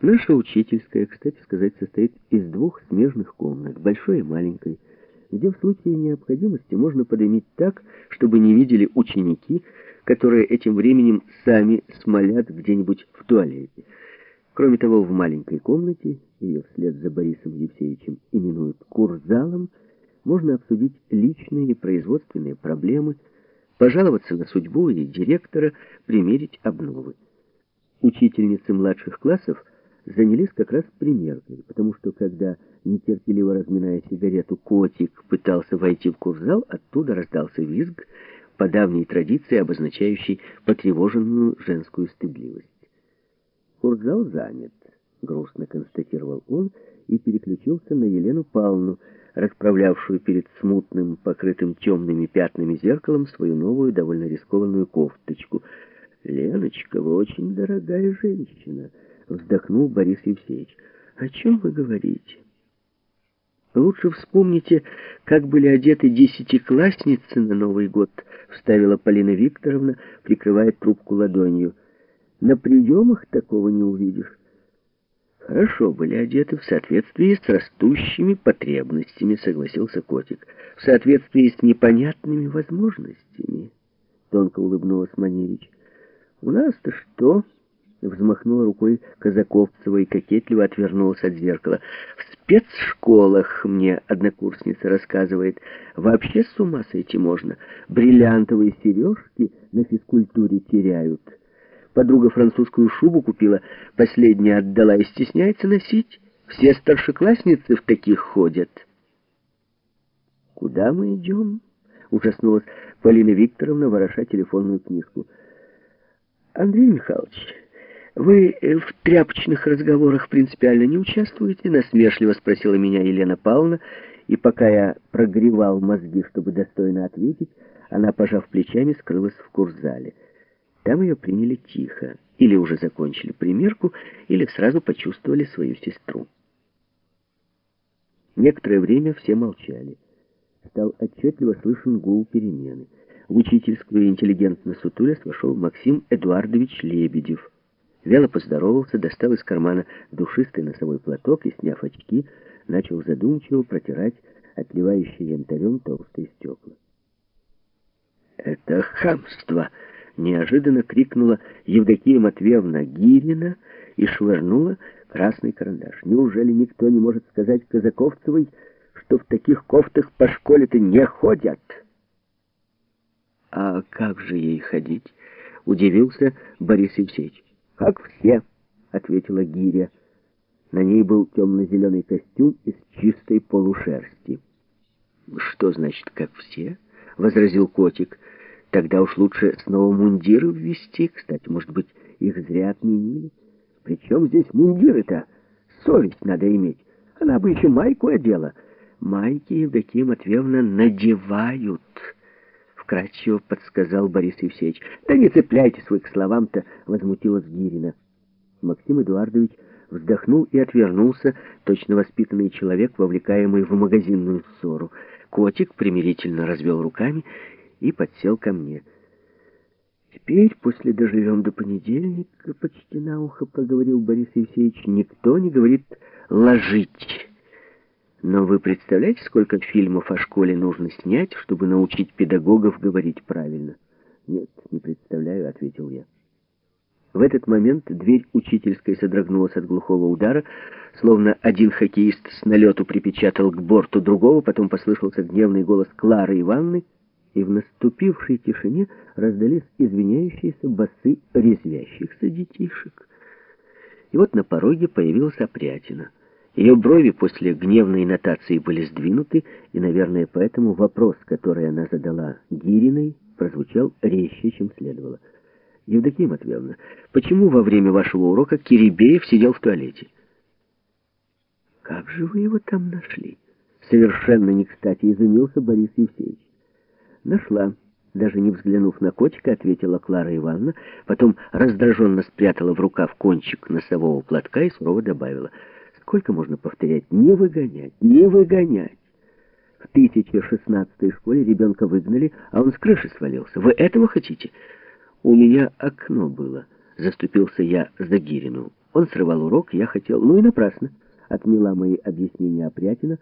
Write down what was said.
Наша учительская, кстати сказать, состоит из двух смежных комнат, большой и маленькой, где в случае необходимости можно подымить так, чтобы не видели ученики, которые этим временем сами смолят где-нибудь в туалете. Кроме того, в маленькой комнате, ее вслед за Борисом Евсеевичем именуют курзалом, можно обсудить личные и производственные проблемы, пожаловаться на судьбу и директора, примерить обновы. Учительницы младших классов занялись как раз примеркой, потому что, когда, нетерпеливо разминая сигарету, котик пытался войти в курзал, оттуда раздался визг, по давней традиции обозначающий потревоженную женскую стыдливость. «Курзал занят», — грустно констатировал он и переключился на Елену Павловну, расправлявшую перед смутным, покрытым темными пятнами зеркалом свою новую, довольно рискованную кофточку. «Леночка, вы очень дорогая женщина», — вздохнул Борис Евсеевич. «О чем вы говорите?» «Лучше вспомните, как были одеты десятиклассницы на Новый год», — вставила Полина Викторовна, прикрывая трубку ладонью. «На приемах такого не увидишь» хорошо были одеты в соответствии с растущими потребностями, согласился котик. В соответствии с непонятными возможностями, тонко улыбнулась Маневич. У нас-то что? Взмахнула рукой Казаковцева и кокетливо отвернулась от зеркала. В спецшколах, мне однокурсница рассказывает, вообще с ума сойти можно. Бриллиантовые сережки на физкультуре теряют. Подруга французскую шубу купила, последняя отдала и стесняется носить. Все старшеклассницы в таких ходят. «Куда мы идем?» — ужаснулась Полина Викторовна, вороша телефонную книжку. «Андрей Михайлович, вы в тряпочных разговорах принципиально не участвуете?» — насмешливо спросила меня Елена Павловна, и пока я прогревал мозги, чтобы достойно ответить, она, пожав плечами, скрылась в курсзале. Там ее приняли тихо. Или уже закончили примерку, или сразу почувствовали свою сестру. Некоторое время все молчали. Стал отчетливо слышен гул перемены. В учительскую интеллигентно сутулясь вошел Максим Эдуардович Лебедев. Вяло поздоровался, достал из кармана душистый носовой платок и, сняв очки, начал задумчиво протирать отливающие янтарем толстые стекла. «Это хамство!» неожиданно крикнула Евдокия Матвеевна Гирина и швырнула красный карандаш. Неужели никто не может сказать Казаковцевой, что в таких кофтах по школе-то не ходят? А как же ей ходить? Удивился Борис Евсеевич. Как все, ответила Гиря. На ней был темно-зеленый костюм из чистой полушерсти. «Что значит, как все?» — возразил котик. Тогда уж лучше снова мундиры ввести. Кстати, может быть, их зря отменили. Причем здесь мундиры-то? Совесть надо иметь. Она бы еще майку одела. Майки Евдокия Матвеевна надевают, вкратчиво подсказал Борис Евсеевич. Да не цепляйтесь вы к словам-то, возмутилась Гирина. Максим Эдуардович вздохнул и отвернулся, точно воспитанный человек, вовлекаемый в магазинную ссору. Котик примирительно развел руками и подсел ко мне. «Теперь, после доживем до понедельника, почти на ухо проговорил Борис Евсеевич, никто не говорит «ложить». Но вы представляете, сколько фильмов о школе нужно снять, чтобы научить педагогов говорить правильно? Нет, не представляю, ответил я. В этот момент дверь учительской содрогнулась от глухого удара, словно один хоккеист с налету припечатал к борту другого, потом послышался гневный голос Клары Ивановны, и в наступившей тишине раздались извиняющиеся басы резвящихся детишек. И вот на пороге появилась опрятина. Ее брови после гневной нотации были сдвинуты, и, наверное, поэтому вопрос, который она задала Гириной, прозвучал резче, чем следовало. «Евдокия Матвеевна, почему во время вашего урока Кирибеев сидел в туалете?» «Как же вы его там нашли?» Совершенно не кстати изумился Борис Евсеевич. Нашла. Даже не взглянув на котика, ответила Клара Ивановна, потом раздраженно спрятала в рукав кончик носового платка и сурово добавила. Сколько можно повторять? Не выгонять, не выгонять. В 1016 школе ребенка выгнали, а он с крыши свалился. Вы этого хотите? У меня окно было. Заступился я за Гирину. Он срывал урок, я хотел... Ну и напрасно. Отмела мои объяснения Опрятина,